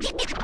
you.